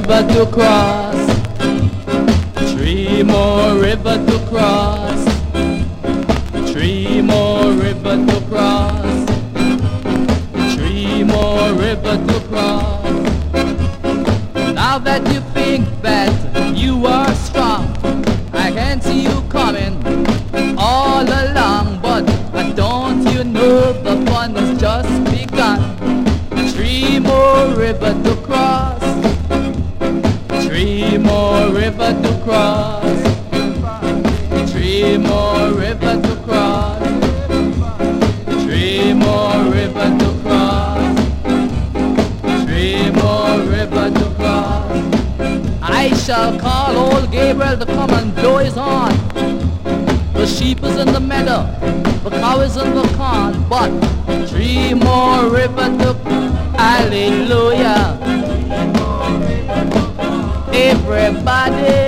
river to cross. Three more river to cross. Three more river to cross. Three more river to cross. Now that you think that you are strong, I can see you coming all along, but don't you know the fun has just begun? Three more river river to cross. Three more river to cross. Three more river to cross. Three more river to cross. I shall call old Gabriel to come and blow his horn. The sheep is in the meadow, the cow is in the corn, but three more river to hallelujah. somebody.